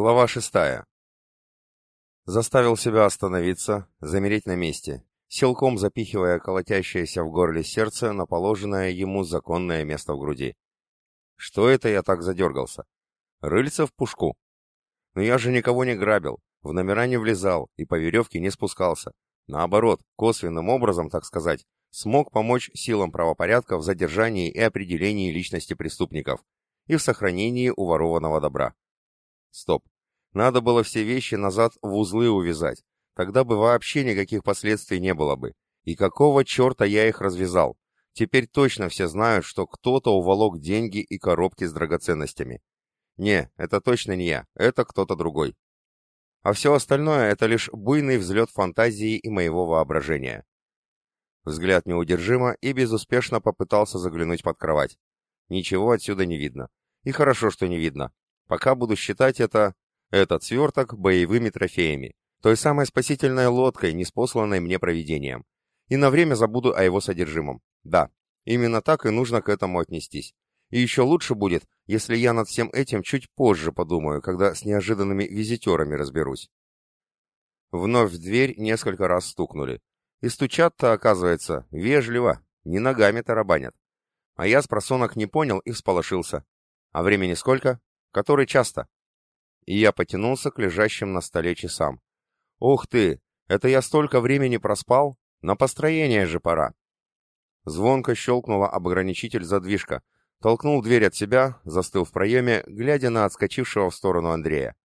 Глава шестая. Заставил себя остановиться, замереть на месте, силком запихивая колотящееся в горле сердце на положенное ему законное место в груди. Что это я так задергался? Рыльца в пушку. Но я же никого не грабил, в номера не влезал и по веревке не спускался. Наоборот, косвенным образом, так сказать, смог помочь силам правопорядка в задержании и определении личности преступников и в сохранении уворованного добра. Стоп. Надо было все вещи назад в узлы увязать. Тогда бы вообще никаких последствий не было бы. И какого черта я их развязал? Теперь точно все знают, что кто-то уволок деньги и коробки с драгоценностями. Не, это точно не я, это кто-то другой. А все остальное — это лишь буйный взлет фантазии и моего воображения. Взгляд неудержимо и безуспешно попытался заглянуть под кровать. Ничего отсюда не видно. И хорошо, что не видно. Пока буду считать это... этот сверток боевыми трофеями, той самой спасительной лодкой, неспосланной мне провидением. И на время забуду о его содержимом. Да, именно так и нужно к этому отнестись. И еще лучше будет, если я над всем этим чуть позже подумаю, когда с неожиданными визитерами разберусь. Вновь в дверь несколько раз стукнули. И стучат-то, оказывается, вежливо, не ногами тарабанят. А я с просонок не понял и всполошился. А времени сколько? Который часто. И я потянулся к лежащим на столе часам. Ух ты, это я столько времени проспал? На построение же пора. Звонко щелкнула обограничитель задвижка. Толкнул дверь от себя, застыл в проеме, глядя на отскочившего в сторону Андрея.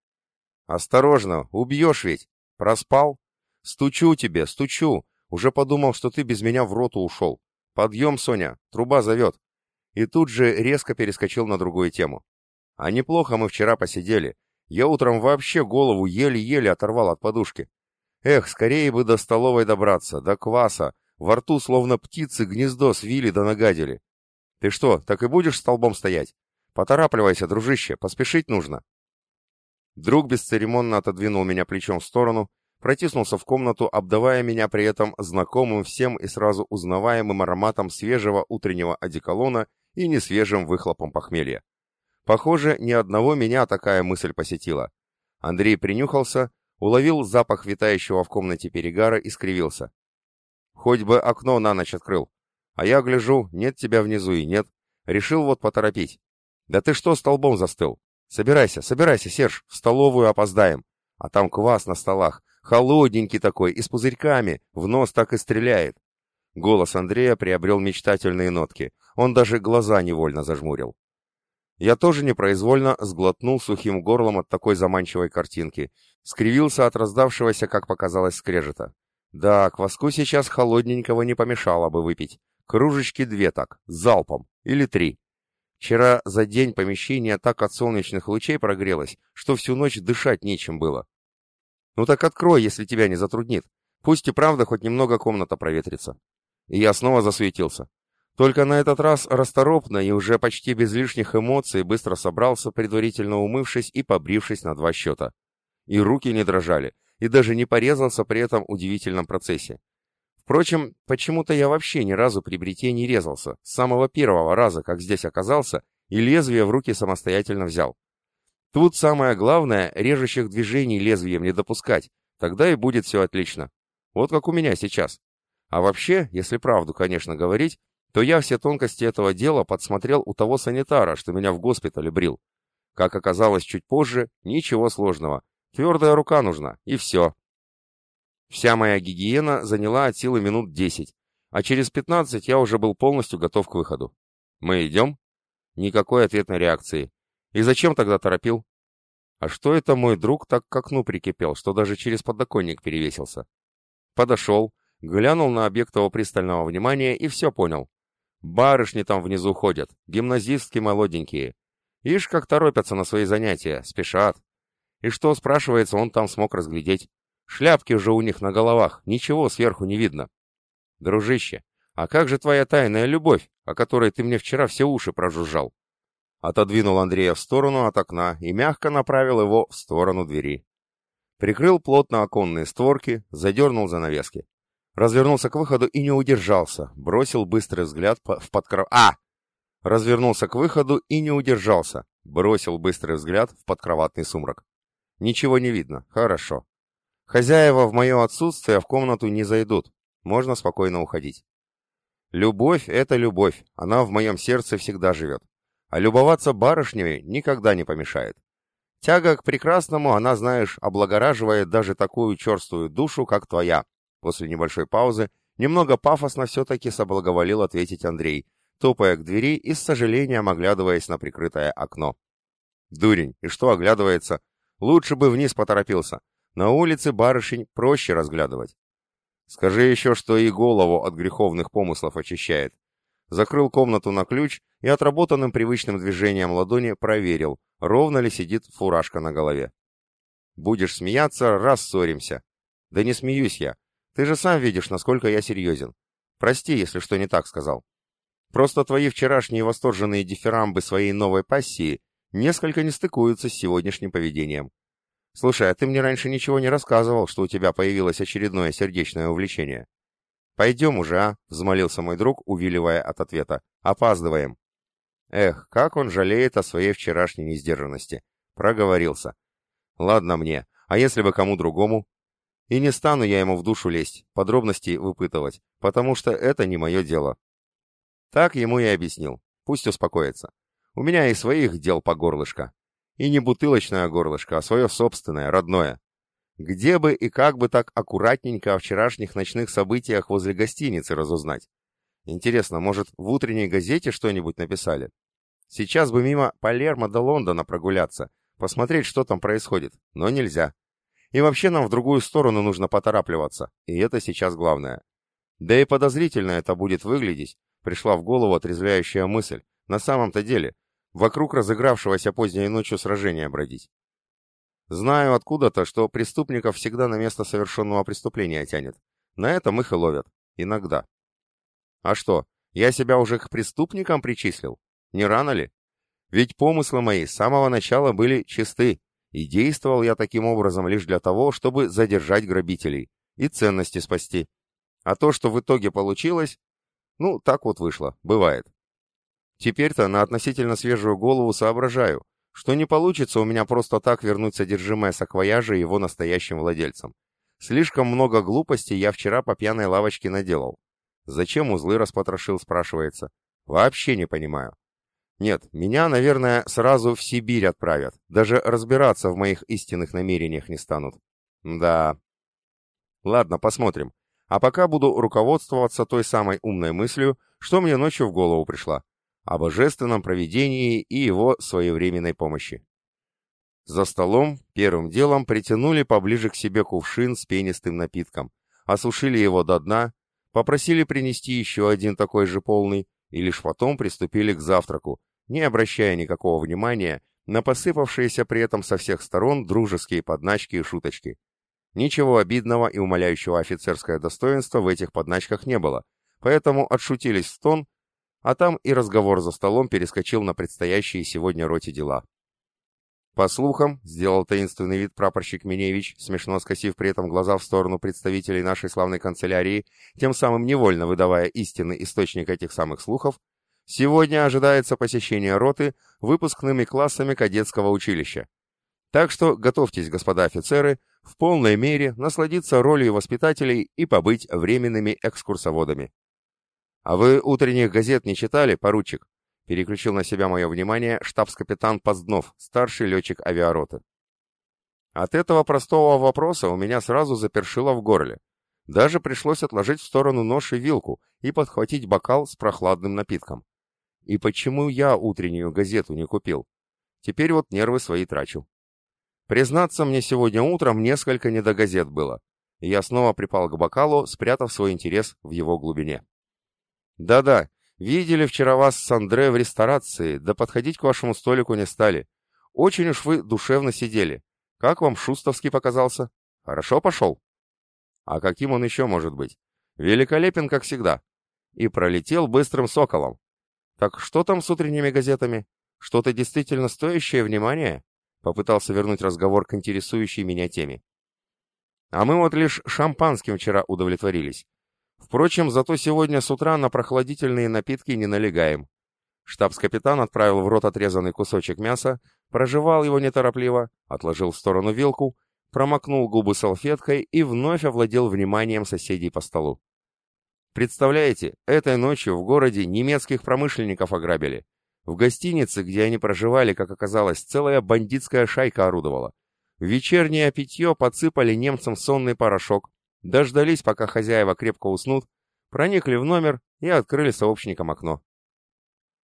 «Осторожно, убьешь ведь! Проспал? Стучу тебе, стучу! Уже подумал, что ты без меня в роту ушел. Подъем, Соня, труба зовет!» И тут же резко перескочил на другую тему. А неплохо мы вчера посидели. Я утром вообще голову еле-еле оторвал от подушки. Эх, скорее бы до столовой добраться, до кваса. Во рту словно птицы гнездо свили да нагадили. Ты что, так и будешь столбом стоять? Поторапливайся, дружище, поспешить нужно. Друг бесцеремонно отодвинул меня плечом в сторону, протиснулся в комнату, обдавая меня при этом знакомым всем и сразу узнаваемым ароматом свежего утреннего одеколона и несвежим выхлопом похмелья. Похоже, ни одного меня такая мысль посетила. Андрей принюхался, уловил запах витающего в комнате перегара и скривился. Хоть бы окно на ночь открыл. А я гляжу, нет тебя внизу и нет. Решил вот поторопить. Да ты что столбом застыл? Собирайся, собирайся, Серж, в столовую опоздаем. А там квас на столах, холодненький такой и с пузырьками, в нос так и стреляет. Голос Андрея приобрел мечтательные нотки. Он даже глаза невольно зажмурил. Я тоже непроизвольно сглотнул сухим горлом от такой заманчивой картинки, скривился от раздавшегося, как показалось, скрежета. Да, кваску сейчас холодненького не помешало бы выпить. Кружечки две так, залпом, или три. Вчера за день помещение так от солнечных лучей прогрелось, что всю ночь дышать нечем было. Ну так открой, если тебя не затруднит. Пусть и правда хоть немного комната проветрится. И я снова засуетился. Только на этот раз расторопно и уже почти без лишних эмоций быстро собрался, предварительно умывшись и побрившись на два счета. И руки не дрожали, и даже не порезался при этом удивительном процессе. Впрочем, почему-то я вообще ни разу при бритье не резался, с самого первого раза, как здесь оказался, и лезвие в руки самостоятельно взял. Тут самое главное, режущих движений лезвием не допускать, тогда и будет все отлично. Вот как у меня сейчас. А вообще, если правду, конечно, говорить, то я все тонкости этого дела подсмотрел у того санитара, что меня в госпитале брил. Как оказалось чуть позже, ничего сложного. Твердая рука нужна, и все. Вся моя гигиена заняла от силы минут десять, а через пятнадцать я уже был полностью готов к выходу. Мы идем? Никакой ответной реакции. И зачем тогда торопил? А что это мой друг так к окну прикипел, что даже через подоконник перевесился? Подошел, глянул на объект его пристального внимания и все понял. Барышни там внизу ходят, гимназистки молоденькие. Ишь, как торопятся на свои занятия, спешат. И что, спрашивается, он там смог разглядеть? Шляпки же у них на головах, ничего сверху не видно. Дружище, а как же твоя тайная любовь, о которой ты мне вчера все уши прожужжал? Отодвинул Андрея в сторону от окна и мягко направил его в сторону двери. Прикрыл плотно оконные створки, задернул занавески. Развернулся к выходу и не удержался. Бросил быстрый взгляд в подкров... А! Развернулся к выходу и не удержался. Бросил быстрый взгляд в подкроватный сумрак. Ничего не видно. Хорошо. Хозяева в мое отсутствие в комнату не зайдут. Можно спокойно уходить. Любовь — это любовь. Она в моем сердце всегда живет. А любоваться барышнями никогда не помешает. Тяга к прекрасному, она, знаешь, облагораживает даже такую черствую душу, как твоя. После небольшой паузы немного пафосно все-таки соблаговолил ответить Андрей, топая к двери и с сожалением оглядываясь на прикрытое окно. Дурень, и что оглядывается? Лучше бы вниз поторопился. На улице барышень проще разглядывать. Скажи еще, что и голову от греховных помыслов очищает. Закрыл комнату на ключ и отработанным привычным движением ладони проверил, ровно ли сидит фуражка на голове. Будешь смеяться, рассоримся. Да не смеюсь я. Ты же сам видишь, насколько я серьезен. Прости, если что не так сказал. Просто твои вчерашние восторженные дифирамбы своей новой пассии несколько не стыкуются с сегодняшним поведением. Слушай, а ты мне раньше ничего не рассказывал, что у тебя появилось очередное сердечное увлечение. Пойдем уже, а? Взмолился мой друг, увиливая от ответа. Опаздываем. Эх, как он жалеет о своей вчерашней несдержанности. Проговорился. Ладно мне, а если бы кому другому? И не стану я ему в душу лезть, подробности выпытывать, потому что это не мое дело. Так ему и объяснил. Пусть успокоится. У меня и своих дел по горлышко. И не бутылочное горлышко, а свое собственное, родное. Где бы и как бы так аккуратненько о вчерашних ночных событиях возле гостиницы разузнать? Интересно, может, в утренней газете что-нибудь написали? Сейчас бы мимо Палермо до Лондона прогуляться, посмотреть, что там происходит, но нельзя. И вообще нам в другую сторону нужно поторапливаться, и это сейчас главное. Да и подозрительно это будет выглядеть, пришла в голову отрезвляющая мысль. На самом-то деле, вокруг разыгравшегося поздней ночью сражения бродить. Знаю откуда-то, что преступников всегда на место совершенного преступления тянет. На этом их и ловят. Иногда. А что, я себя уже к преступникам причислил? Не рано ли? Ведь помыслы мои с самого начала были чисты, и действовал я таким образом лишь для того, чтобы задержать грабителей и ценности спасти. А то, что в итоге получилось, ну, так вот вышло, бывает. Теперь-то на относительно свежую голову соображаю, что не получится у меня просто так вернуть содержимое саквояжа его настоящим владельцам. Слишком много глупостей я вчера по пьяной лавочке наделал. Зачем узлы распотрошил, спрашивается. Вообще не понимаю. Нет, меня, наверное, сразу в Сибирь отправят. Даже разбираться в моих истинных намерениях не станут. Да. Ладно, посмотрим. А пока буду руководствоваться той самой умной мыслью, что мне ночью в голову пришла о божественном провидении и его своевременной помощи. За столом первым делом притянули поближе к себе кувшин с пенистым напитком, осушили его до дна, попросили принести еще один такой же полный, и лишь потом приступили к завтраку, не обращая никакого внимания на посыпавшиеся при этом со всех сторон дружеские подначки и шуточки. Ничего обидного и умоляющего офицерское достоинство в этих подначках не было, поэтому отшутились в тон а там и разговор за столом перескочил на предстоящие сегодня роте дела. По слухам, сделал таинственный вид прапорщик Миневич, смешно скосив при этом глаза в сторону представителей нашей славной канцелярии, тем самым невольно выдавая истинный источник этих самых слухов, сегодня ожидается посещение роты выпускными классами кадетского училища. Так что готовьтесь, господа офицеры, в полной мере насладиться ролью воспитателей и побыть временными экскурсоводами. «А вы утренних газет не читали, поручик?» Переключил на себя мое внимание штабс-капитан Позднов, старший летчик авиароты. От этого простого вопроса у меня сразу запершило в горле. Даже пришлось отложить в сторону нож и вилку и подхватить бокал с прохладным напитком. И почему я утреннюю газету не купил? Теперь вот нервы свои трачу. Признаться, мне сегодня утром несколько не до газет было. И я снова припал к бокалу, спрятав свой интерес в его глубине. «Да-да, видели вчера вас с Андре в ресторации, да подходить к вашему столику не стали. Очень уж вы душевно сидели. Как вам Шустовский показался? Хорошо пошел?» «А каким он еще может быть? Великолепен, как всегда. И пролетел быстрым соколом. Так что там с утренними газетами? Что-то действительно стоящее внимания?» Попытался вернуть разговор к интересующей меня теме. «А мы вот лишь шампанским вчера удовлетворились. Впрочем, зато сегодня с утра на прохладительные напитки не налегаем. Штабс-капитан отправил в рот отрезанный кусочек мяса, прожевал его неторопливо, отложил в сторону вилку, промокнул губы салфеткой и вновь овладел вниманием соседей по столу. Представляете, этой ночью в городе немецких промышленников ограбили. В гостинице, где они проживали, как оказалось, целая бандитская шайка орудовала. В вечернее питье подсыпали немцам сонный порошок, дождались, пока хозяева крепко уснут, проникли в номер и открыли сообщникам окно.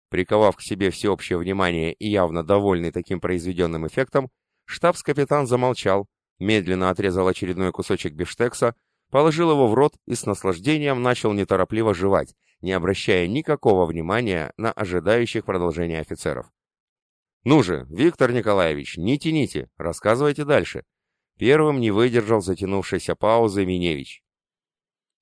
Приковав к себе всеобщее внимание и явно довольный таким произведенным эффектом, штабс-капитан замолчал, медленно отрезал очередной кусочек бифштекса, положил его в рот и с наслаждением начал неторопливо жевать, не обращая никакого внимания на ожидающих продолжения офицеров. «Ну же, Виктор Николаевич, не тяните, рассказывайте дальше». Первым не выдержал затянувшейся паузы Миневич.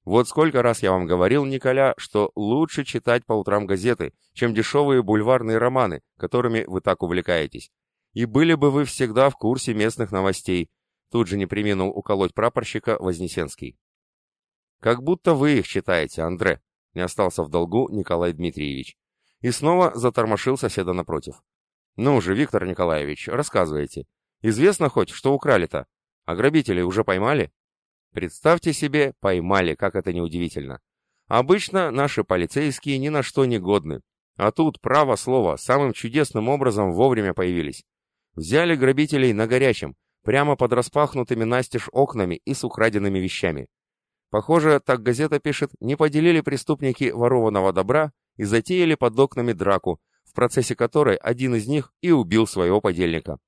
Вот сколько раз я вам говорил, Николя, что лучше читать по утрам газеты, чем дешевые бульварные романы, которыми вы так увлекаетесь. И были бы вы всегда в курсе местных новостей. Тут же не приминул уколоть прапорщика Вознесенский. Как будто вы их читаете, Андре, не остался в долгу Николай Дмитриевич. И снова затормошил соседа напротив. Ну же, Виктор Николаевич, рассказывайте. Известно хоть, что украли-то? А грабителей уже поймали? Представьте себе, поймали, как это неудивительно. Обычно наши полицейские ни на что не годны. А тут, право слово, самым чудесным образом вовремя появились. Взяли грабителей на горячем, прямо под распахнутыми настежь окнами и с украденными вещами. Похоже, так газета пишет, не поделили преступники ворованного добра и затеяли под окнами драку, в процессе которой один из них и убил своего подельника.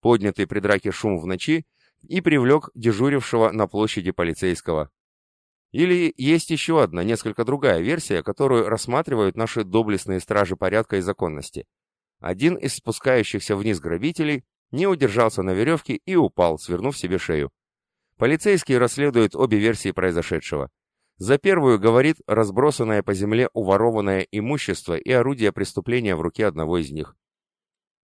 Поднятый при драке шум в ночи и привлек дежурившего на площади полицейского. Или есть еще одна, несколько другая версия, которую рассматривают наши доблестные стражи порядка и законности. Один из спускающихся вниз грабителей не удержался на веревке и упал, свернув себе шею. Полицейские расследуют обе версии произошедшего. За первую говорит разбросанное по земле уворованное имущество и орудие преступления в руке одного из них.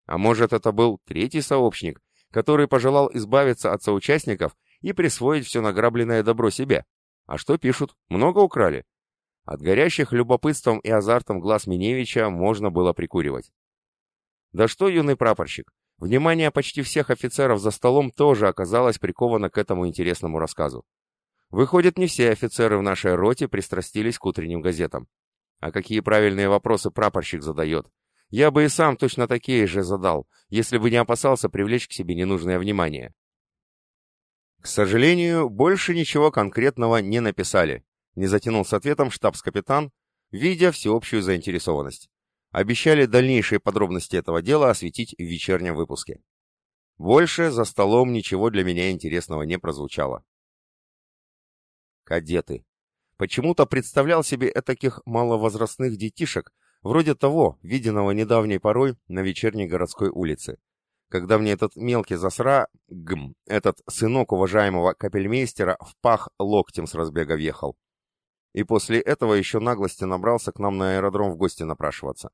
А может, это был третий сообщник, который пожелал избавиться от соучастников и присвоить все награбленное добро себе. А что пишут? Много украли? От горящих любопытством и азартом глаз Миневича можно было прикуривать. Да что, юный прапорщик, внимание почти всех офицеров за столом тоже оказалось приковано к этому интересному рассказу. Выходит, не все офицеры в нашей роте пристрастились к утренним газетам. А какие правильные вопросы прапорщик задает, я бы и сам точно такие же задал, если бы не опасался привлечь к себе ненужное внимание. К сожалению, больше ничего конкретного не написали, не затянул с ответом штабс-капитан, видя всеобщую заинтересованность. Обещали дальнейшие подробности этого дела осветить в вечернем выпуске. Больше за столом ничего для меня интересного не прозвучало. Кадеты. Почему-то представлял себе таких маловозрастных детишек, Вроде того, виденного недавней порой на вечерней городской улице. Когда мне этот мелкий засра, гм, этот сынок уважаемого капельмейстера в пах локтем с разбега въехал. И после этого еще наглости набрался к нам на аэродром в гости напрашиваться.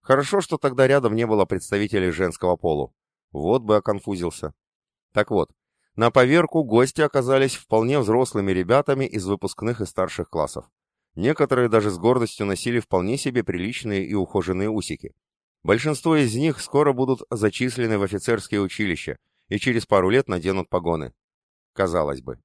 Хорошо, что тогда рядом не было представителей женского полу. Вот бы оконфузился. Так вот, на поверку гости оказались вполне взрослыми ребятами из выпускных и старших классов. Некоторые даже с гордостью носили вполне себе приличные и ухоженные усики. Большинство из них скоро будут зачислены в офицерские училища и через пару лет наденут погоны. Казалось бы.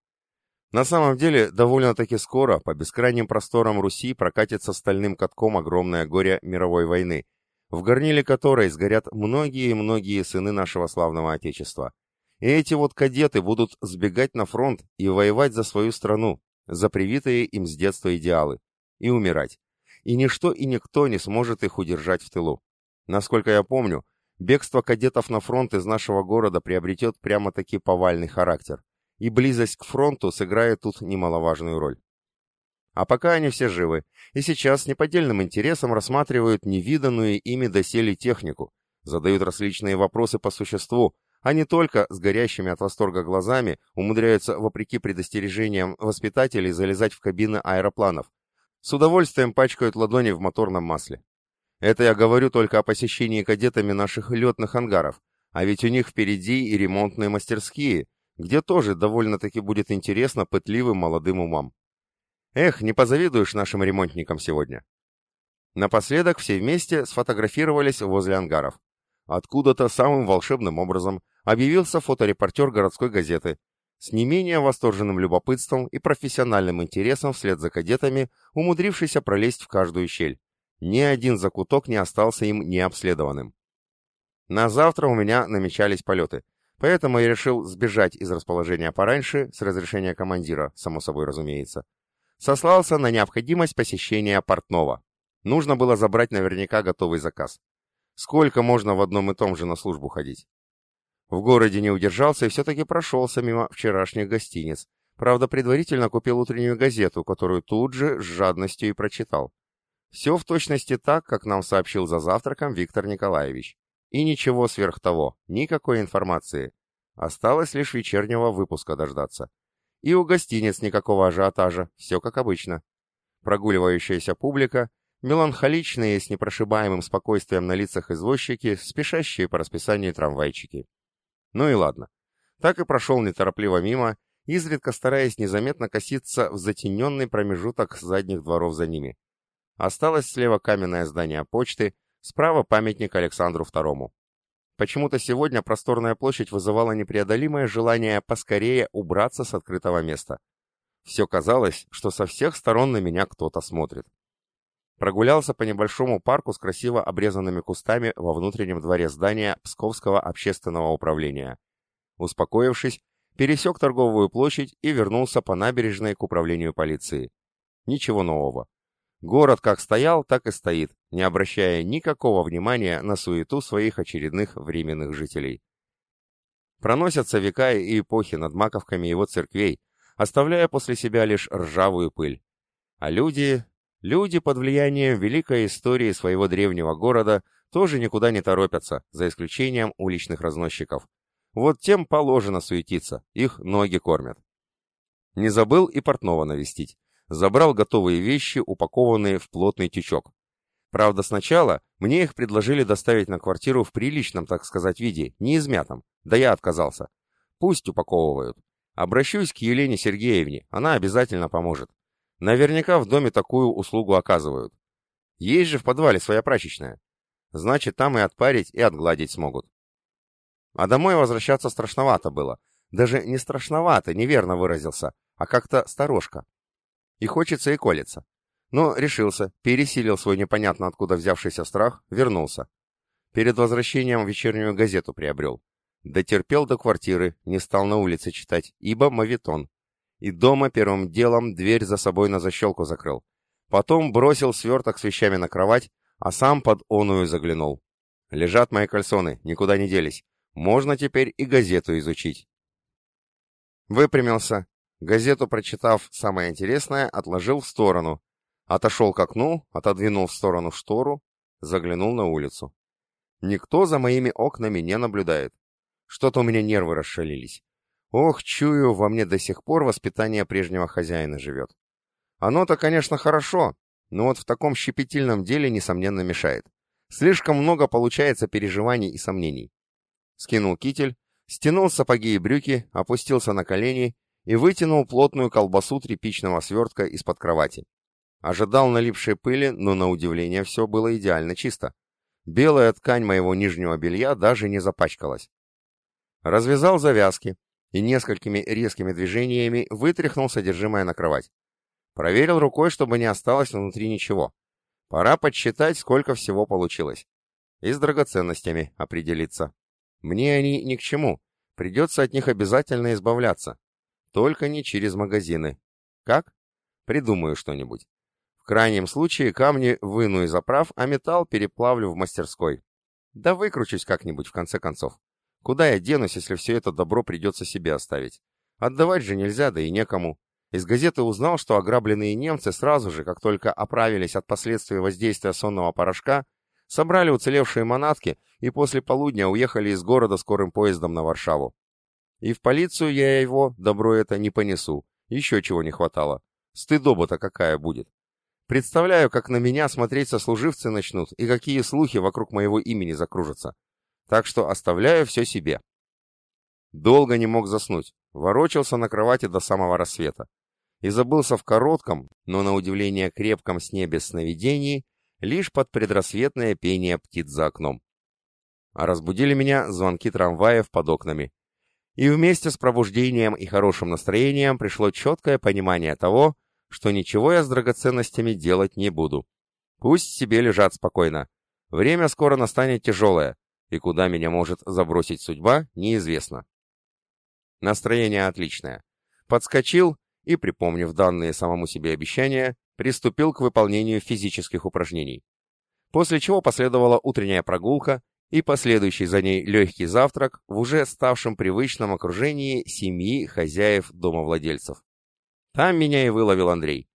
На самом деле, довольно-таки скоро по бескрайним просторам Руси прокатится стальным катком огромное горе мировой войны, в горниле которой сгорят многие и многие сыны нашего славного Отечества. И эти вот кадеты будут сбегать на фронт и воевать за свою страну, за привитые им с детства идеалы, и умирать. И ничто и никто не сможет их удержать в тылу. Насколько я помню, бегство кадетов на фронт из нашего города приобретет прямо-таки повальный характер, и близость к фронту сыграет тут немаловажную роль. А пока они все живы, и сейчас с неподдельным интересом рассматривают невиданную ими доселе технику, задают различные вопросы по существу, а не только с горящими от восторга глазами умудряются, вопреки предостережениям воспитателей, залезать в кабины аэропланов. С удовольствием пачкают ладони в моторном масле. Это я говорю только о посещении кадетами наших летных ангаров, а ведь у них впереди и ремонтные мастерские, где тоже довольно-таки будет интересно пытливым молодым умам. Эх, не позавидуешь нашим ремонтникам сегодня. Напоследок все вместе сфотографировались возле ангаров. Откуда-то самым волшебным образом объявился фоторепортер городской газеты, с не менее восторженным любопытством и профессиональным интересом вслед за кадетами, умудрившийся пролезть в каждую щель. Ни один закуток не остался им необследованным. На завтра у меня намечались полеты, поэтому я решил сбежать из расположения пораньше, с разрешения командира, само собой разумеется. Сослался на необходимость посещения портного. Нужно было забрать наверняка готовый заказ. Сколько можно в одном и том же на службу ходить? В городе не удержался и все-таки прошелся мимо вчерашних гостиниц. Правда, предварительно купил утреннюю газету, которую тут же с жадностью и прочитал. Все в точности так, как нам сообщил за завтраком Виктор Николаевич. И ничего сверх того, никакой информации. Осталось лишь вечернего выпуска дождаться. И у гостиниц никакого ажиотажа, все как обычно. Прогуливающаяся публика, меланхоличные с непрошибаемым спокойствием на лицах извозчики, спешащие по расписанию трамвайчики. Ну и ладно. Так и прошел неторопливо мимо, изредка стараясь незаметно коситься в затененный промежуток задних дворов за ними. Осталось слева каменное здание почты, справа памятник Александру II. Почему-то сегодня просторная площадь вызывала непреодолимое желание поскорее убраться с открытого места. Все казалось, что со всех сторон на меня кто-то смотрит. Прогулялся по небольшому парку с красиво обрезанными кустами во внутреннем дворе здания Псковского общественного управления. Успокоившись, пересек торговую площадь и вернулся по набережной к управлению полиции. Ничего нового. Город как стоял, так и стоит, не обращая никакого внимания на суету своих очередных временных жителей. Проносятся века и эпохи над маковками его церквей, оставляя после себя лишь ржавую пыль. А люди, Люди под влиянием великой истории своего древнего города тоже никуда не торопятся, за исключением уличных разносчиков. Вот тем положено суетиться, их ноги кормят. Не забыл и портного навестить. Забрал готовые вещи, упакованные в плотный тючок. Правда, сначала мне их предложили доставить на квартиру в приличном, так сказать, виде, не измятом. Да я отказался. Пусть упаковывают. Обращусь к Елене Сергеевне, она обязательно поможет. Наверняка в доме такую услугу оказывают. Есть же в подвале своя прачечная. Значит, там и отпарить, и отгладить смогут. А домой возвращаться страшновато было. Даже не страшновато, неверно выразился, а как-то сторожка. И хочется, и колется. Но решился, пересилил свой непонятно откуда взявшийся страх, вернулся. Перед возвращением вечернюю газету приобрел. Дотерпел до квартиры, не стал на улице читать, ибо мавитон и дома первым делом дверь за собой на защелку закрыл. Потом бросил сверток с вещами на кровать, а сам под оную заглянул. Лежат мои кальсоны, никуда не делись. Можно теперь и газету изучить. Выпрямился. Газету, прочитав самое интересное, отложил в сторону. Отошел к окну, отодвинул в сторону штору, заглянул на улицу. Никто за моими окнами не наблюдает. Что-то у меня нервы расшалились. Ох, чую, во мне до сих пор воспитание прежнего хозяина живет. Оно-то, конечно, хорошо, но вот в таком щепетильном деле, несомненно, мешает. Слишком много получается переживаний и сомнений. Скинул китель, стянул сапоги и брюки, опустился на колени и вытянул плотную колбасу тряпичного свертка из-под кровати. Ожидал налипшей пыли, но на удивление все было идеально чисто. Белая ткань моего нижнего белья даже не запачкалась. Развязал завязки, и несколькими резкими движениями вытряхнул содержимое на кровать. Проверил рукой, чтобы не осталось внутри ничего. Пора подсчитать, сколько всего получилось. И с драгоценностями определиться. Мне они ни к чему. Придется от них обязательно избавляться. Только не через магазины. Как? Придумаю что-нибудь. В крайнем случае камни выну из оправ, а металл переплавлю в мастерской. Да выкручусь как-нибудь в конце концов. Куда я денусь, если все это добро придется себе оставить? Отдавать же нельзя, да и некому. Из газеты узнал, что ограбленные немцы сразу же, как только оправились от последствий воздействия сонного порошка, собрали уцелевшие манатки и после полудня уехали из города скорым поездом на Варшаву. И в полицию я его, добро это, не понесу. Еще чего не хватало. Стыдоба-то какая будет. Представляю, как на меня смотреть сослуживцы начнут и какие слухи вокруг моего имени закружатся так что оставляю все себе. Долго не мог заснуть, ворочался на кровати до самого рассвета и забылся в коротком, но на удивление крепком сне без сновидений, лишь под предрассветное пение птиц за окном. а разбудили меня звонки трамваев под окнами. И вместе с пробуждением и хорошим настроением пришло четкое понимание того, что ничего я с драгоценностями делать не буду. Пусть себе лежат спокойно. Время скоро настанет тяжелое, и куда меня может забросить судьба, неизвестно. Настроение отличное. Подскочил и, припомнив данные самому себе обещания, приступил к выполнению физических упражнений. После чего последовала утренняя прогулка и последующий за ней легкий завтрак в уже ставшем привычном окружении семьи хозяев домовладельцев. Там меня и выловил Андрей.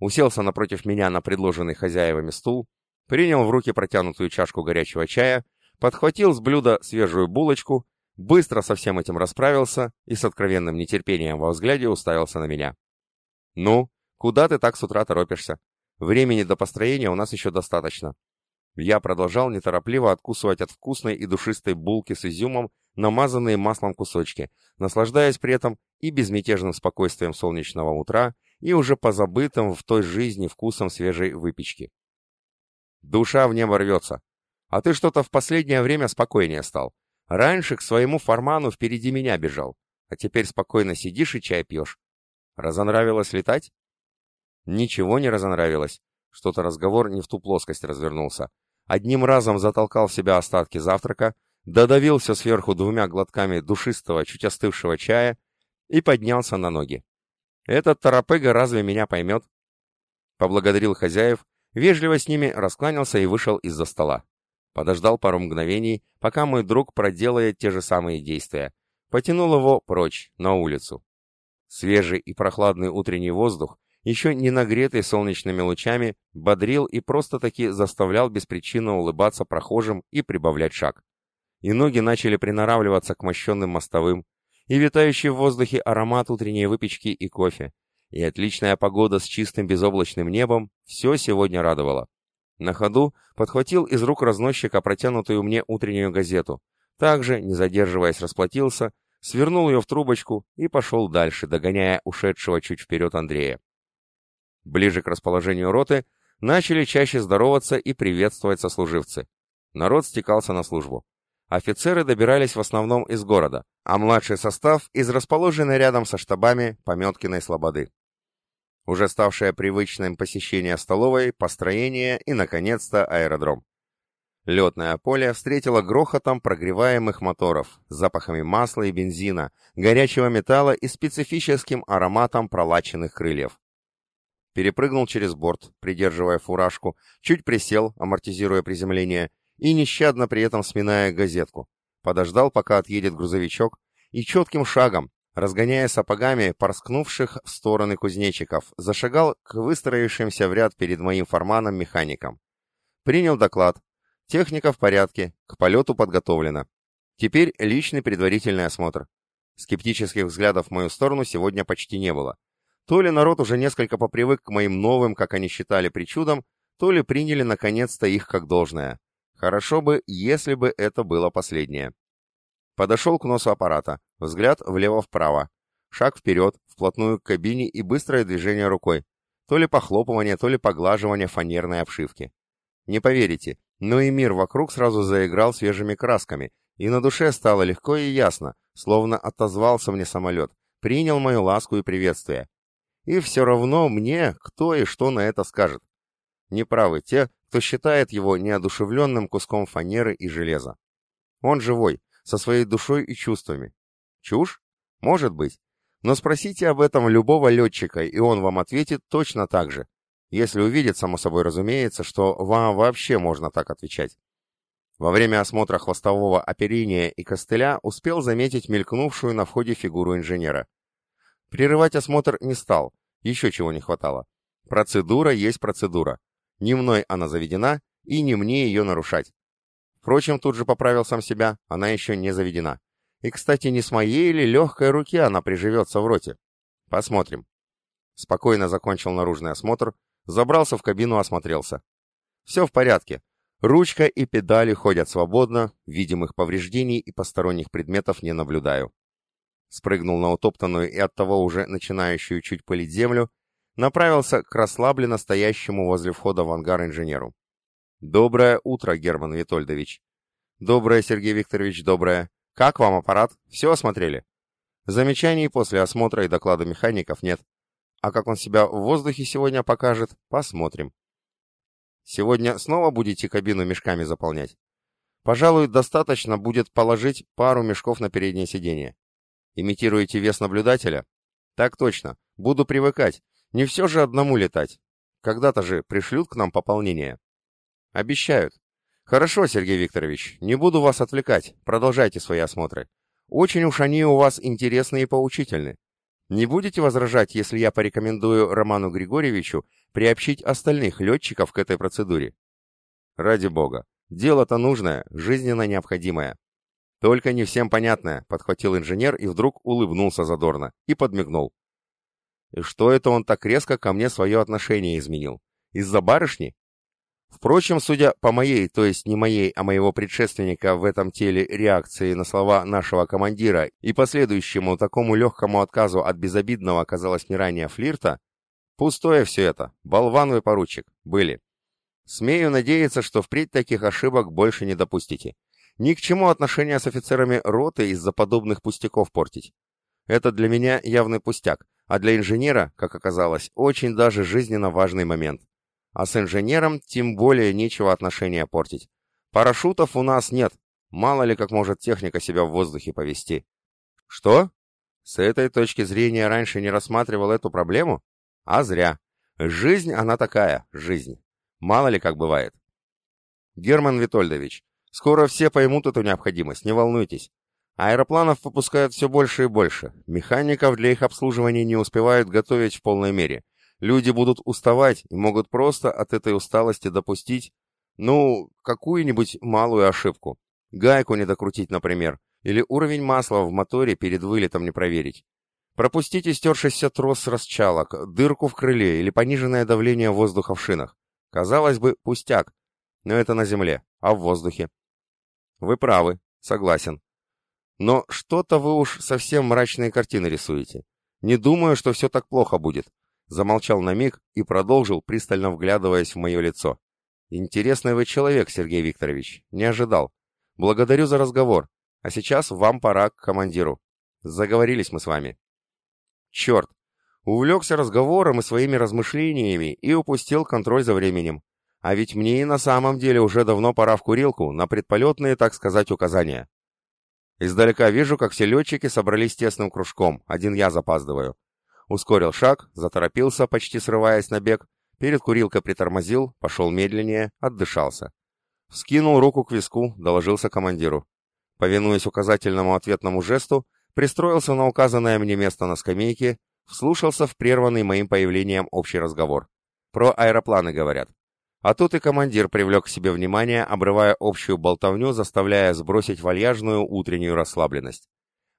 Уселся напротив меня на предложенный хозяевами стул, принял в руки протянутую чашку горячего чая, подхватил с блюда свежую булочку, быстро со всем этим расправился и с откровенным нетерпением во взгляде уставился на меня. «Ну, куда ты так с утра торопишься? Времени до построения у нас еще достаточно». Я продолжал неторопливо откусывать от вкусной и душистой булки с изюмом намазанные маслом кусочки, наслаждаясь при этом и безмятежным спокойствием солнечного утра, и уже позабытым в той жизни вкусом свежей выпечки. Душа в небо рвется. А ты что-то в последнее время спокойнее стал. Раньше к своему фарману впереди меня бежал, а теперь спокойно сидишь и чай пьешь. Разонравилось летать? Ничего не разонравилось. Что-то разговор не в ту плоскость развернулся. Одним разом затолкал в себя остатки завтрака, додавился сверху двумя глотками душистого, чуть остывшего чая и поднялся на ноги. Этот торопыга разве меня поймет? Поблагодарил хозяев, вежливо с ними раскланялся и вышел из-за стола. Подождал пару мгновений, пока мой друг проделает те же самые действия. Потянул его прочь, на улицу. Свежий и прохладный утренний воздух, еще не нагретый солнечными лучами, бодрил и просто-таки заставлял без причины улыбаться прохожим и прибавлять шаг. И ноги начали приноравливаться к мощенным мостовым, и витающий в воздухе аромат утренней выпечки и кофе, и отличная погода с чистым безоблачным небом все сегодня радовало. На ходу подхватил из рук разносчика протянутую мне утреннюю газету. Также, не задерживаясь, расплатился, свернул ее в трубочку и пошел дальше, догоняя ушедшего чуть вперед Андрея. Ближе к расположению роты начали чаще здороваться и приветствовать сослуживцы. Народ стекался на службу. Офицеры добирались в основном из города, а младший состав из расположенной рядом со штабами Пометкиной Слободы уже ставшее привычным посещение столовой, построение и, наконец-то, аэродром. Летное поле встретило грохотом прогреваемых моторов, запахами масла и бензина, горячего металла и специфическим ароматом пролаченных крыльев. Перепрыгнул через борт, придерживая фуражку, чуть присел, амортизируя приземление, и нещадно при этом сминая газетку. Подождал, пока отъедет грузовичок, и четким шагом, разгоняя сапогами порскнувших в стороны кузнечиков, зашагал к выстроившимся в ряд перед моим форманом механикам. Принял доклад. Техника в порядке, к полету подготовлена. Теперь личный предварительный осмотр. Скептических взглядов в мою сторону сегодня почти не было. То ли народ уже несколько попривык к моим новым, как они считали, причудам, то ли приняли наконец-то их как должное. Хорошо бы, если бы это было последнее. Подошел к носу аппарата, взгляд влево-вправо, шаг вперед, вплотную к кабине и быстрое движение рукой, то ли похлопывание, то ли поглаживание фанерной обшивки. Не поверите, но и мир вокруг сразу заиграл свежими красками, и на душе стало легко и ясно, словно отозвался мне самолет, принял мою ласку и приветствие. И все равно мне кто и что на это скажет. Неправы те, кто считает его неодушевленным куском фанеры и железа. Он живой, со своей душой и чувствами. Чушь? Может быть. Но спросите об этом любого летчика, и он вам ответит точно так же. Если увидит, само собой разумеется, что вам вообще можно так отвечать. Во время осмотра хвостового оперения и костыля успел заметить мелькнувшую на входе фигуру инженера. Прерывать осмотр не стал, еще чего не хватало. Процедура есть процедура. Не мной она заведена, и не мне ее нарушать. Впрочем, тут же поправил сам себя, она еще не заведена. И, кстати, не с моей или легкой руки она приживется в роте. Посмотрим. Спокойно закончил наружный осмотр, забрался в кабину, осмотрелся. Все в порядке. Ручка и педали ходят свободно, видимых повреждений и посторонних предметов не наблюдаю. Спрыгнул на утоптанную и оттого уже начинающую чуть пылить землю, направился к расслабленно стоящему возле входа в ангар инженеру. «Доброе утро, Герман Витольдович!» Доброе, Сергей Викторович, доброе. Как вам аппарат? Все осмотрели? Замечаний после осмотра и доклада механиков нет. А как он себя в воздухе сегодня покажет, посмотрим. Сегодня снова будете кабину мешками заполнять? Пожалуй, достаточно будет положить пару мешков на переднее сиденье. Имитируете вес наблюдателя? Так точно. Буду привыкать. Не все же одному летать. Когда-то же пришлют к нам пополнение. Обещают. Хорошо, Сергей Викторович, не буду вас отвлекать. Продолжайте свои осмотры. Очень уж они у вас интересны и поучительны. Не будете возражать, если я порекомендую Роману Григорьевичу приобщить остальных летчиков к этой процедуре? Ради бога. Дело-то нужное, жизненно необходимое. Только не всем понятное, подхватил инженер и вдруг улыбнулся задорно и подмигнул. И что это он так резко ко мне свое отношение изменил? Из-за барышни? Впрочем, судя по моей, то есть не моей, а моего предшественника в этом теле реакции на слова нашего командира и последующему такому легкому отказу от безобидного, казалось мне ранее, флирта, пустое все это, болван вы, поручик, были. Смею надеяться, что впредь таких ошибок больше не допустите. Ни к чему отношения с офицерами роты из-за подобных пустяков портить. Это для меня явный пустяк, а для инженера, как оказалось, очень даже жизненно важный момент. А с инженером тем более нечего отношения портить. Парашютов у нас нет, мало ли как может техника себя в воздухе повести. Что? С этой точки зрения раньше не рассматривал эту проблему? А зря. Жизнь она такая, жизнь. Мало ли как бывает. Герман Витольдович, скоро все поймут эту необходимость, не волнуйтесь. Аэропланов выпускают все больше и больше. Механиков для их обслуживания не успевают готовить в полной мере. Люди будут уставать и могут просто от этой усталости допустить, ну, какую-нибудь малую ошибку. Гайку не докрутить, например, или уровень масла в моторе перед вылетом не проверить. Пропустите стершийся трос расчалок, дырку в крыле или пониженное давление воздуха в шинах. Казалось бы, пустяк, но это на земле, а в воздухе. Вы правы, согласен. Но что-то вы уж совсем мрачные картины рисуете. Не думаю, что все так плохо будет. Замолчал на миг и продолжил, пристально вглядываясь в мое лицо. Интересный вы человек, Сергей Викторович. Не ожидал. Благодарю за разговор. А сейчас вам пора к командиру. Заговорились мы с вами. Черт, Увлекся разговором и своими размышлениями и упустил контроль за временем. А ведь мне и на самом деле уже давно пора в курилку, на предполетные, так сказать, указания. Издалека вижу, как все летчики собрались тесным кружком, один я запаздываю. Ускорил шаг, заторопился, почти срываясь на бег, перед курилкой притормозил, пошел медленнее, отдышался. Вскинул руку к виску, доложился командиру. Повинуясь указательному ответному жесту, пристроился на указанное мне место на скамейке Вслушался в прерванный моим появлением общий разговор. Про аэропланы говорят. А тут и командир привлек к себе внимание, обрывая общую болтовню, заставляя сбросить вальяжную утреннюю расслабленность.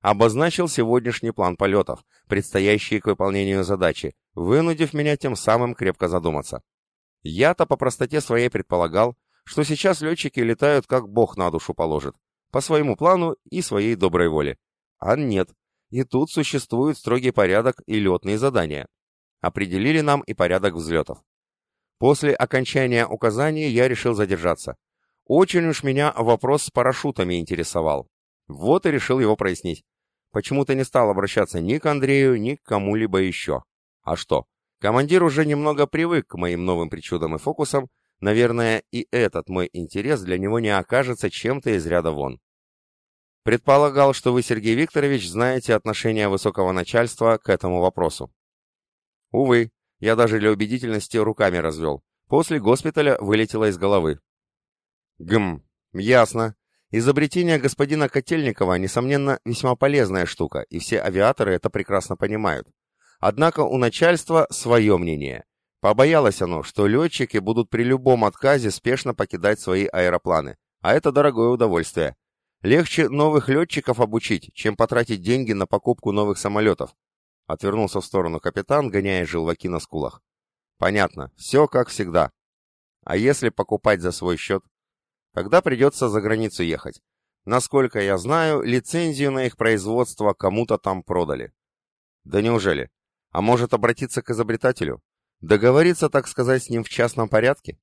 Обозначил сегодняшний план полетов, предстоящие к выполнению задачи, вынудив меня тем самым крепко задуматься. Я-то по простоте своей предполагал, что сейчас летчики летают как бог на душу положит, по своему плану и своей доброй воле. А нет, и тут существует строгий порядок и летные задания. Определили нам и порядок взлетов. После окончания указаний я решил задержаться. Очень уж меня вопрос с парашютами интересовал. Вот и решил его прояснить. Почему-то не стал обращаться ни к Андрею, ни к кому-либо еще. А что? Командир уже немного привык к моим новым причудам и фокусам, наверное, и этот мой интерес для него не окажется чем-то из ряда вон. Предполагал, что вы, Сергей Викторович, знаете отношение высокого начальства к этому вопросу. Увы, я даже для убедительности руками развел. После госпиталя вылетело из головы. Гм, ясно. Изобретение господина Котельникова, несомненно, весьма полезная штука, и все авиаторы это прекрасно понимают. Однако у начальства свое мнение. Побоялось оно, что летчики будут при любом отказе спешно покидать свои аэропланы, а это дорогое удовольствие. Легче новых летчиков обучить, чем потратить деньги на покупку новых самолетов. Отвернулся в сторону капитан, гоняя желваки на скулах. Понятно, все как всегда. А если покупать за свой счет? Тогда придется за границу ехать. Насколько я знаю, лицензию на их производство кому-то там продали. Да неужели? А может обратиться к изобретателю? Договориться, так сказать, с ним в частном порядке?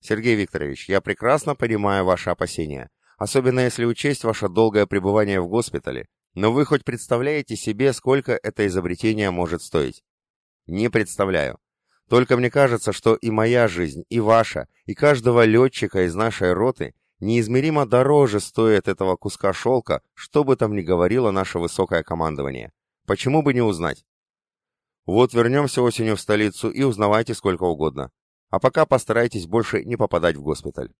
Сергей Викторович, я прекрасно понимаю ваши опасения. особенно если учесть ваше долгое пребывание в госпитале, но вы хоть представляете себе, сколько это изобретение может стоить? Не представляю. Только мне кажется, что и моя жизнь, и ваша, и каждого летчика из нашей роты неизмеримо дороже стоит этого куска шелка, что бы там ни говорило наше высокое командование. Почему бы не узнать? Вот вернемся осенью в столицу и узнавайте сколько угодно. А пока постарайтесь больше не попадать в госпиталь.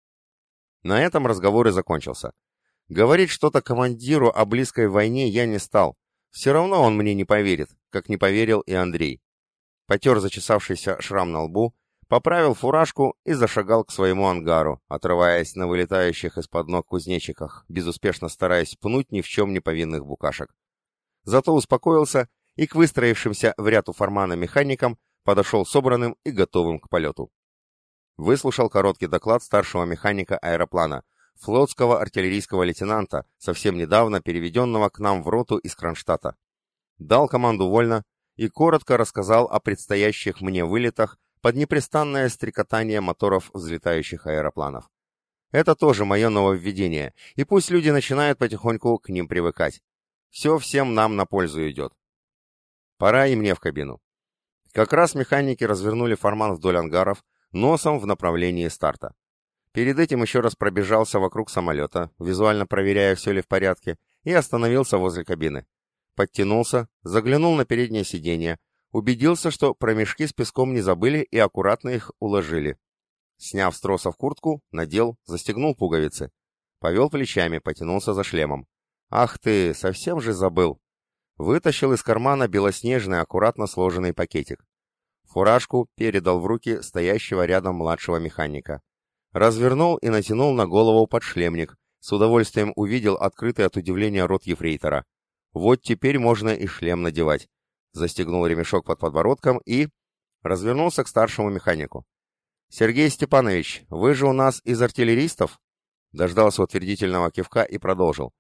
На этом разговор и закончился. Говорить что-то командиру о близкой войне я не стал. Все равно он мне не поверит, как не поверил и Андрей. Потер зачесавшийся шрам на лбу, поправил фуражку и зашагал к своему ангару, отрываясь на вылетающих из-под ног кузнечиках, безуспешно стараясь пнуть ни в чем не повинных букашек. Зато успокоился и к выстроившимся в ряд у фармана механикам подошел собранным и готовым к полету. Выслушал короткий доклад старшего механика аэроплана, флотского артиллерийского лейтенанта, совсем недавно переведенного к нам в роту из Кронштадта. Дал команду вольно и коротко рассказал о предстоящих мне вылетах под непрестанное стрекотание моторов взлетающих аэропланов. Это тоже мое нововведение, и пусть люди начинают потихоньку к ним привыкать. Все всем нам на пользу идет. Пора и мне в кабину. Как раз механики развернули форман вдоль ангаров, носом в направлении старта. Перед этим еще раз пробежался вокруг самолета, визуально проверяя, все ли в порядке, и остановился возле кабины. Подтянулся, заглянул на переднее сиденье, убедился, что про мешки с песком не забыли и аккуратно их уложили. Сняв с тросов куртку, надел, застегнул пуговицы. Повел плечами, потянулся за шлемом. «Ах ты, совсем же забыл!» Вытащил из кармана белоснежный, аккуратно сложенный пакетик. Фуражку передал в руки стоящего рядом младшего механика. Развернул и натянул на голову подшлемник. С удовольствием увидел открытый от удивления рот ефрейтора. Вот теперь можно и шлем надевать. Застегнул ремешок под подбородком и... Развернулся к старшему механику. «Сергей Степанович, вы же у нас из артиллеристов?» Дождался утвердительного кивка и продолжил.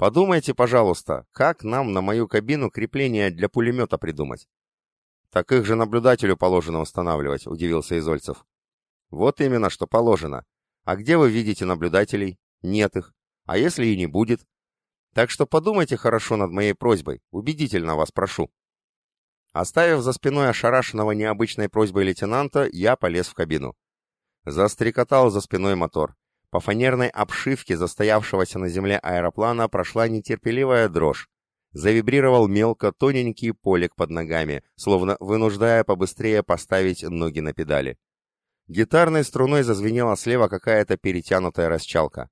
Подумайте, пожалуйста, как нам на мою кабину крепление для пулемета придумать? Так их же наблюдателю положено устанавливать, удивился Изольцев. Вот именно, что положено. А где вы видите наблюдателей? Нет их. А если и не будет? Так что подумайте хорошо над моей просьбой, убедительно вас прошу. Оставив за спиной ошарашенного необычной просьбой лейтенанта, я полез в кабину. Застрекотал за спиной мотор. По фанерной обшивке застоявшегося на земле аэроплана прошла нетерпеливая дрожь. Завибрировал мелко тоненький полик под ногами, словно вынуждая побыстрее поставить ноги на педали. Гитарной струной зазвенела слева какая-то перетянутая расчалка.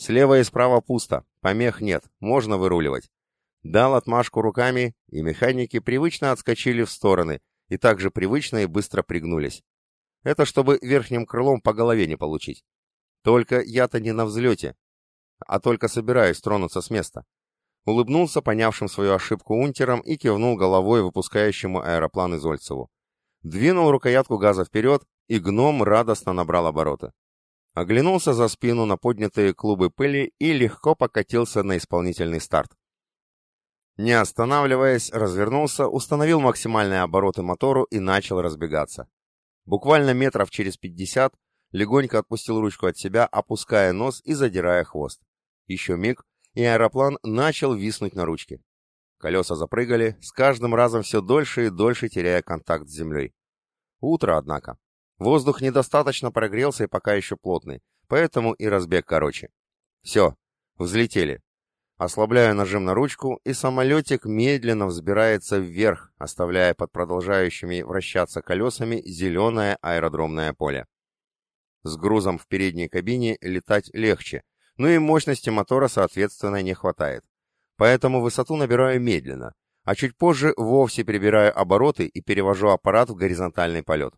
Слева и справа пусто, помех нет, можно выруливать. Дал отмашку руками, и механики привычно отскочили в стороны, и также привычно и быстро пригнулись. Это чтобы верхним крылом по голове не получить. Только я-то не на взлете, а только собираюсь тронуться с места. Улыбнулся понявшим свою ошибку унтером и кивнул головой выпускающему аэроплан Изольцеву. Двинул рукоятку газа вперед, и гном радостно набрал обороты. Оглянулся за спину на поднятые клубы пыли и легко покатился на исполнительный старт. Не останавливаясь, развернулся, установил максимальные обороты мотору и начал разбегаться. Буквально метров через пятьдесят легонько отпустил ручку от себя, опуская нос и задирая хвост. Еще миг, и аэроплан начал виснуть на ручке. Колеса запрыгали, с каждым разом все дольше и дольше теряя контакт с землей. Утро, однако. Воздух недостаточно прогрелся и пока еще плотный, поэтому и разбег короче. Все, взлетели. Ослабляю нажим на ручку, и самолетик медленно взбирается вверх, оставляя под продолжающими вращаться колесами зеленое аэродромное поле. С грузом в передней кабине летать легче, но и мощности мотора, соответственно, не хватает. Поэтому высоту набираю медленно, а чуть позже вовсе перебираю обороты и перевожу аппарат в горизонтальный полет.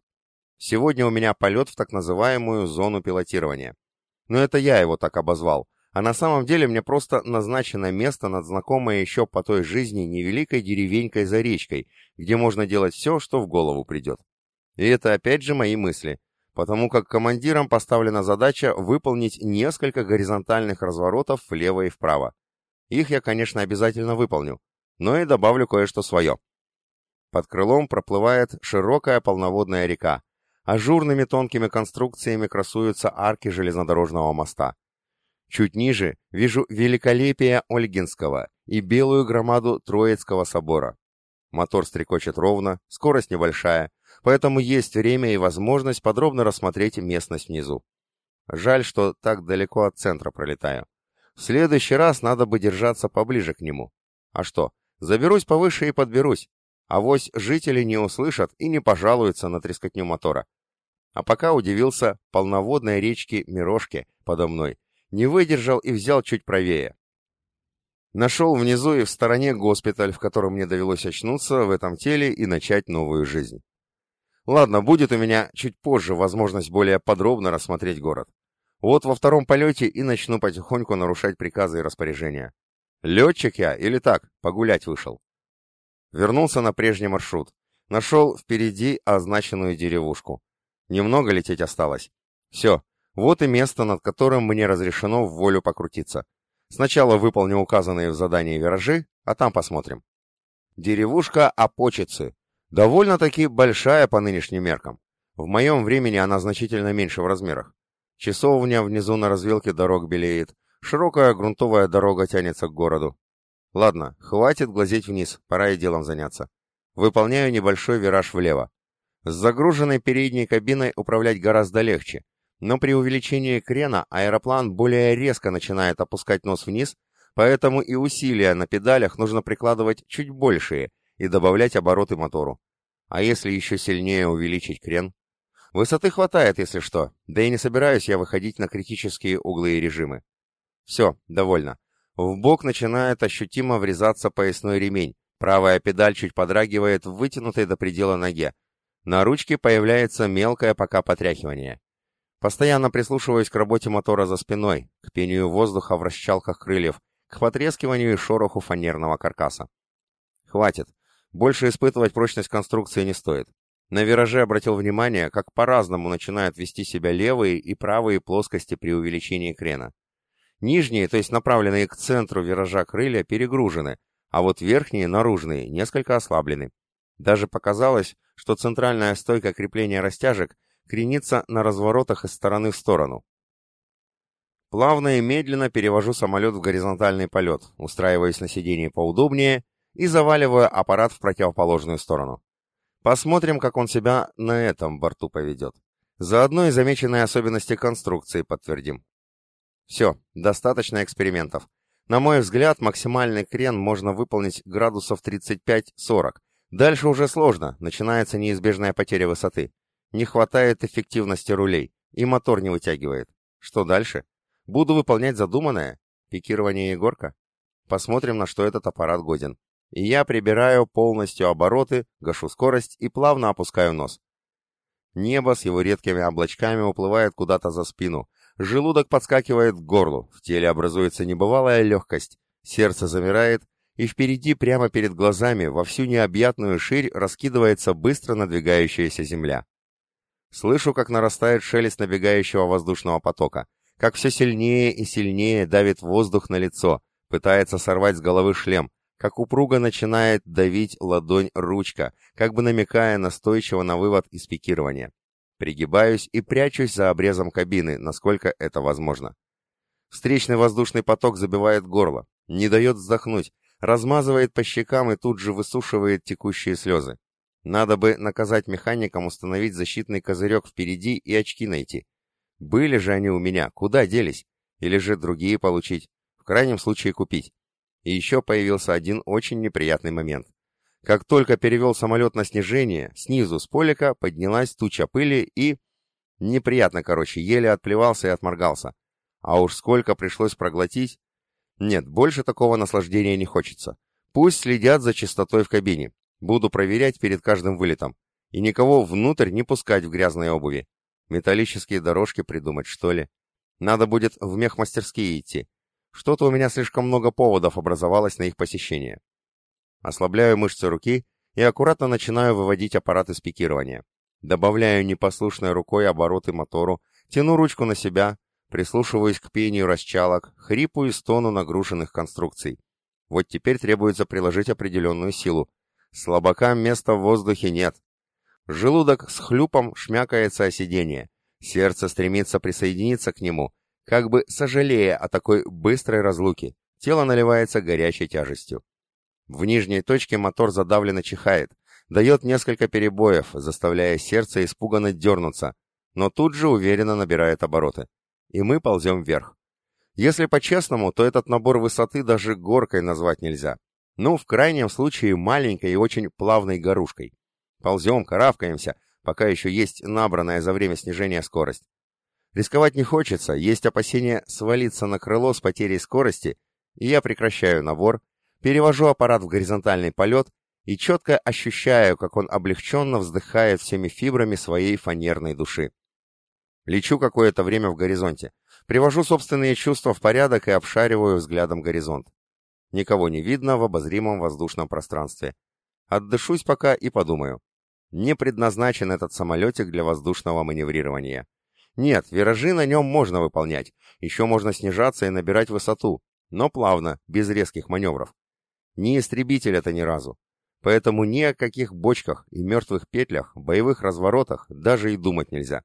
Сегодня у меня полет в так называемую зону пилотирования. Но это я его так обозвал, а на самом деле мне просто назначено место над знакомой еще по той жизни невеликой деревенькой за речкой, где можно делать все, что в голову придет. И это опять же мои мысли – потому как командирам поставлена задача выполнить несколько горизонтальных разворотов влево и вправо. Их я, конечно, обязательно выполню, но и добавлю кое-что свое. Под крылом проплывает широкая полноводная река. Ажурными тонкими конструкциями красуются арки железнодорожного моста. Чуть ниже вижу великолепие Ольгинского и белую громаду Троицкого собора. Мотор стрекочет ровно, скорость небольшая, поэтому есть время и возможность подробно рассмотреть местность внизу. Жаль, что так далеко от центра пролетаю. В следующий раз надо бы держаться поближе к нему. А что, заберусь повыше и подберусь. Авось жители не услышат и не пожалуются на трескотню мотора. А пока удивился полноводной речки Мирошки подо мной. Не выдержал и взял чуть правее. Нашел внизу и в стороне госпиталь, в котором мне довелось очнуться в этом теле и начать новую жизнь. Ладно, будет у меня чуть позже возможность более подробно рассмотреть город. Вот во втором полете и начну потихоньку нарушать приказы и распоряжения. Летчик я или так, погулять вышел. Вернулся на прежний маршрут. Нашел впереди означенную деревушку. Немного лететь осталось. Все, вот и место, над которым мне разрешено в волю покрутиться. Сначала выполню указанные в задании виражи, а там посмотрим. Деревушка Апочицы. Довольно-таки большая по нынешним меркам. В моем времени она значительно меньше в размерах. Часовня внизу на развилке дорог белеет. Широкая грунтовая дорога тянется к городу. Ладно, хватит глазеть вниз, пора и делом заняться. Выполняю небольшой вираж влево. С загруженной передней кабиной управлять гораздо легче, но при увеличении крена аэроплан более резко начинает опускать нос вниз, поэтому и усилия на педалях нужно прикладывать чуть большие и добавлять обороты мотору. А если еще сильнее увеличить крен? Высоты хватает, если что, да и не собираюсь я выходить на критические углы и режимы. Все, довольно. В бок начинает ощутимо врезаться поясной ремень, правая педаль чуть подрагивает в вытянутой до предела ноге. На ручке появляется мелкое пока потряхивание. Постоянно прислушиваюсь к работе мотора за спиной, к пению воздуха в вращалках крыльев, к потрескиванию и шороху фанерного каркаса. Хватит. Больше испытывать прочность конструкции не стоит. На вираже обратил внимание, как по-разному начинают вести себя левые и правые плоскости при увеличении крена. Нижние, то есть направленные к центру виража крылья, перегружены, а вот верхние, наружные, несколько ослаблены. Даже показалось, что центральная стойка крепления растяжек кренится на разворотах из стороны в сторону. Плавно и медленно перевожу самолет в горизонтальный полет, устраиваясь на сидении поудобнее и заваливаю аппарат в противоположную сторону. Посмотрим, как он себя на этом борту поведет. Заодно и замеченные особенности конструкции подтвердим. Все, достаточно экспериментов. На мой взгляд, максимальный крен можно выполнить градусов 35-40. Дальше уже сложно, начинается неизбежная потеря высоты. Не хватает эффективности рулей, и мотор не вытягивает. Что дальше? Буду выполнять задуманное? Пикирование Егорка? Посмотрим, на что этот аппарат годен. И я прибираю полностью обороты, гашу скорость и плавно опускаю нос. Небо с его редкими облачками уплывает куда-то за спину. Желудок подскакивает к горлу, в теле образуется небывалая легкость, сердце замирает, и впереди, прямо перед глазами, во всю необъятную ширь раскидывается быстро надвигающаяся земля. Слышу, как нарастает шелест набегающего воздушного потока, как все сильнее и сильнее давит воздух на лицо, пытается сорвать с головы шлем, как упруго начинает давить ладонь ручка, как бы намекая настойчиво на вывод из пикирования. Пригибаюсь и прячусь за обрезом кабины, насколько это возможно. Встречный воздушный поток забивает горло, не дает вздохнуть, размазывает по щекам и тут же высушивает текущие слезы. Надо бы наказать механикам установить защитный козырек впереди и очки найти. Были же они у меня, куда делись? Или же другие получить? В крайнем случае купить. И еще появился один очень неприятный момент. Как только перевел самолет на снижение, снизу с полика поднялась туча пыли и... Неприятно, короче, еле отплевался и отморгался. А уж сколько пришлось проглотить... Нет, больше такого наслаждения не хочется. Пусть следят за чистотой в кабине. Буду проверять перед каждым вылетом. И никого внутрь не пускать в грязной обуви. Металлические дорожки придумать, что ли? Надо будет в мехмастерские идти. Что-то у меня слишком много поводов образовалось на их посещение. Ослабляю мышцы руки и аккуратно начинаю выводить аппарат из пикирования. Добавляю непослушной рукой обороты мотору, тяну ручку на себя, прислушиваюсь к пению расчалок, хрипу и стону нагруженных конструкций. Вот теперь требуется приложить определенную силу, Слабакам места в воздухе нет. Желудок с хлюпом шмякается о сиденье. Сердце стремится присоединиться к нему. Как бы сожалея о такой быстрой разлуке, тело наливается горячей тяжестью. В нижней точке мотор задавленно чихает, дает несколько перебоев, заставляя сердце испуганно дернуться, но тут же уверенно набирает обороты. И мы ползем вверх. Если по-честному, то этот набор высоты даже горкой назвать нельзя. Ну, в крайнем случае, маленькой и очень плавной горушкой. Ползем, карабкаемся, пока еще есть набранная за время снижения скорость. Рисковать не хочется, есть опасение свалиться на крыло с потерей скорости, и я прекращаю набор, перевожу аппарат в горизонтальный полет и четко ощущаю, как он облегченно вздыхает всеми фибрами своей фанерной души. Лечу какое-то время в горизонте, привожу собственные чувства в порядок и обшариваю взглядом горизонт. Никого не видно в обозримом воздушном пространстве. Отдышусь пока и подумаю. Не предназначен этот самолетик для воздушного маневрирования. Нет, виражи на нем можно выполнять. Еще можно снижаться и набирать высоту, но плавно, без резких маневров. Не истребитель это ни разу. Поэтому ни о каких бочках и мертвых петлях, боевых разворотах даже и думать нельзя.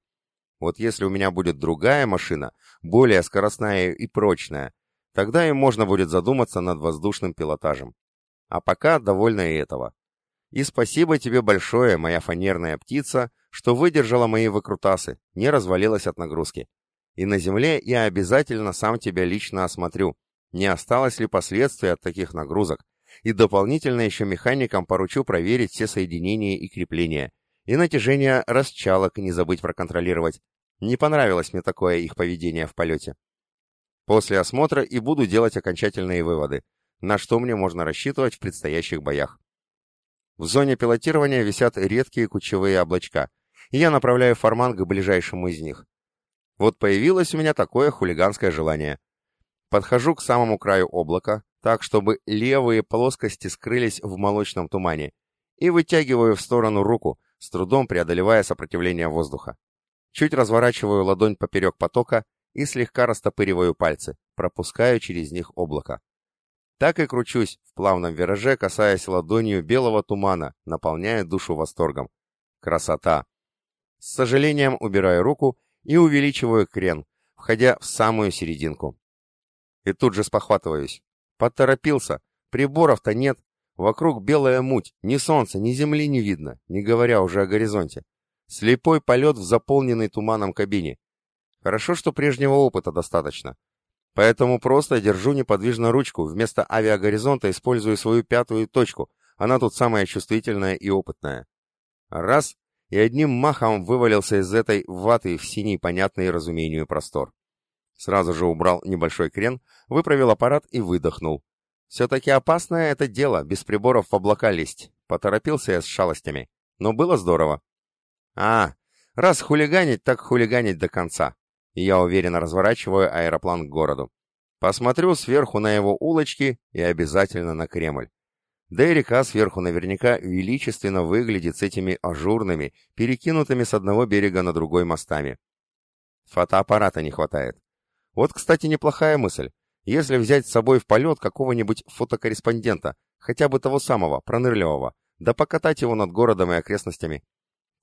Вот если у меня будет другая машина, более скоростная и прочная, тогда и можно будет задуматься над воздушным пилотажем. А пока довольна и этого. И спасибо тебе большое, моя фанерная птица, что выдержала мои выкрутасы, не развалилась от нагрузки. И на земле я обязательно сам тебя лично осмотрю, не осталось ли последствий от таких нагрузок, и дополнительно еще механикам поручу проверить все соединения и крепления, и натяжение расчалок не забыть проконтролировать. Не понравилось мне такое их поведение в полете. После осмотра и буду делать окончательные выводы, на что мне можно рассчитывать в предстоящих боях. В зоне пилотирования висят редкие кучевые облачка, и я направляю форман к ближайшему из них. Вот появилось у меня такое хулиганское желание. Подхожу к самому краю облака, так, чтобы левые плоскости скрылись в молочном тумане, и вытягиваю в сторону руку, с трудом преодолевая сопротивление воздуха. Чуть разворачиваю ладонь поперек потока и слегка растопыриваю пальцы, пропускаю через них облако. Так и кручусь в плавном вираже, касаясь ладонью белого тумана, наполняя душу восторгом. Красота! С сожалением убираю руку и увеличиваю крен, входя в самую серединку. И тут же спохватываюсь. Поторопился. Приборов-то нет, Вокруг белая муть, ни солнца, ни земли не видно, не говоря уже о горизонте. Слепой полет в заполненной туманом кабине. Хорошо, что прежнего опыта достаточно. Поэтому просто держу неподвижно ручку, вместо авиагоризонта использую свою пятую точку, она тут самая чувствительная и опытная. Раз, и одним махом вывалился из этой ваты в синий понятный разумению простор. Сразу же убрал небольшой крен, выправил аппарат и выдохнул. Все-таки опасное это дело, без приборов в облака лезть. Поторопился я с шалостями. Но было здорово. А, раз хулиганить, так хулиганить до конца. И я уверенно разворачиваю аэроплан к городу. Посмотрю сверху на его улочки и обязательно на Кремль. Да и река сверху наверняка величественно выглядит с этими ажурными, перекинутыми с одного берега на другой мостами. Фотоаппарата не хватает. Вот, кстати, неплохая мысль. Если взять с собой в полет какого-нибудь фотокорреспондента, хотя бы того самого, пронырливого, да покатать его над городом и окрестностями.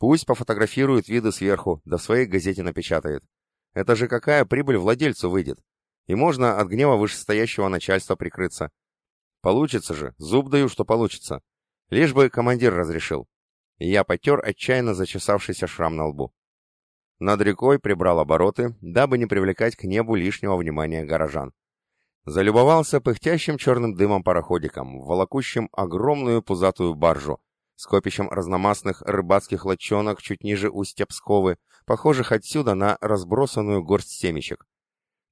Пусть пофотографирует виды сверху, да в своей газете напечатает. Это же какая прибыль владельцу выйдет. И можно от гнева вышестоящего начальства прикрыться. Получится же, зуб даю, что получится. Лишь бы командир разрешил. Я потер отчаянно зачесавшийся шрам на лбу. Над рекой прибрал обороты, дабы не привлекать к небу лишнего внимания горожан. Залюбовался пыхтящим черным дымом пароходиком, волокущим огромную пузатую баржу, скопищем разномастных рыбацких лодчонок чуть ниже устья Псковы, похожих отсюда на разбросанную горсть семечек.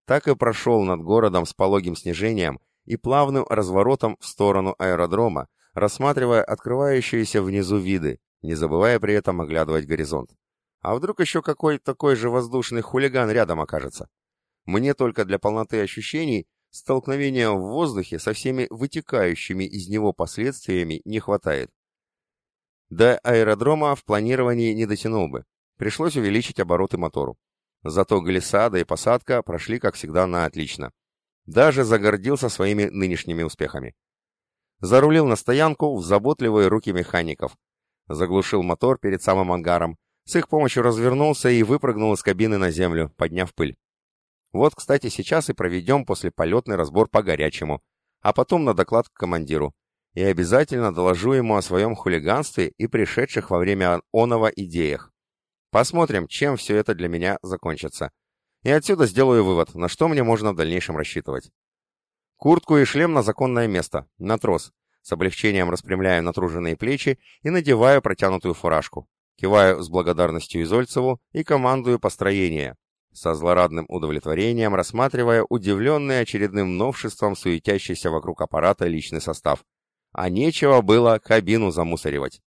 Так и прошел над городом с пологим снижением и плавным разворотом в сторону аэродрома, рассматривая открывающиеся внизу виды, не забывая при этом оглядывать горизонт. А вдруг еще какой такой же воздушный хулиган рядом окажется? Мне только для полноты ощущений столкновения в воздухе со всеми вытекающими из него последствиями не хватает. До аэродрома в планировании не дотянул бы. Пришлось увеличить обороты мотору. Зато глиссада и посадка прошли, как всегда, на отлично. Даже загордился своими нынешними успехами. Зарулил на стоянку в заботливые руки механиков. Заглушил мотор перед самым ангаром. С их помощью развернулся и выпрыгнул из кабины на землю, подняв пыль. Вот, кстати, сейчас и проведем после полетный разбор по-горячему, а потом на доклад к командиру. И обязательно доложу ему о своем хулиганстве и пришедших во время оного идеях. Посмотрим, чем все это для меня закончится. И отсюда сделаю вывод, на что мне можно в дальнейшем рассчитывать. Куртку и шлем на законное место, на трос. С облегчением распрямляю натруженные плечи и надеваю протянутую фуражку. Киваю с благодарностью Изольцеву и командую построение, со злорадным удовлетворением рассматривая удивленный очередным новшеством суетящийся вокруг аппарата личный состав. А нечего было кабину замусоривать.